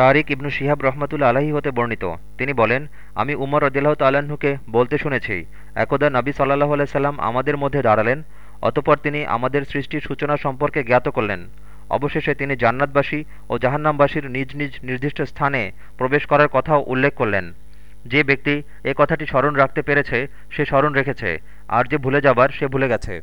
তারিক ইবনু শিহাব রহমতুল্লা আলাহি হতে বর্ণিত। তিনি বলেন, আমি উমর রদিল্লাহ তাল্লাহ্নকে বলতে শুনেছি, একদা নবী সাল্লাহ আলাইসাল্লাম আমাদের মধ্যে দাঁড়ালেন, অতপর তিনি আমাদের সৃষ্টির সূচনা সম্পর্কে জ্ঞাত করলেন। অবশেষে তিনি জান্নাতবাসী ও জাহান্নামবাসীর নিজ নিজ নির্দিষ্ট স্থানে প্রবেশ করার কথাও উল্লেখ করলেন। যে ব্যক্তি এ কথাটি স্মরণ রাখতে পেরেছে, সে স্মরণ রেখেছে, আর যে ভুলে যাবার, সে ভুলে গেছে।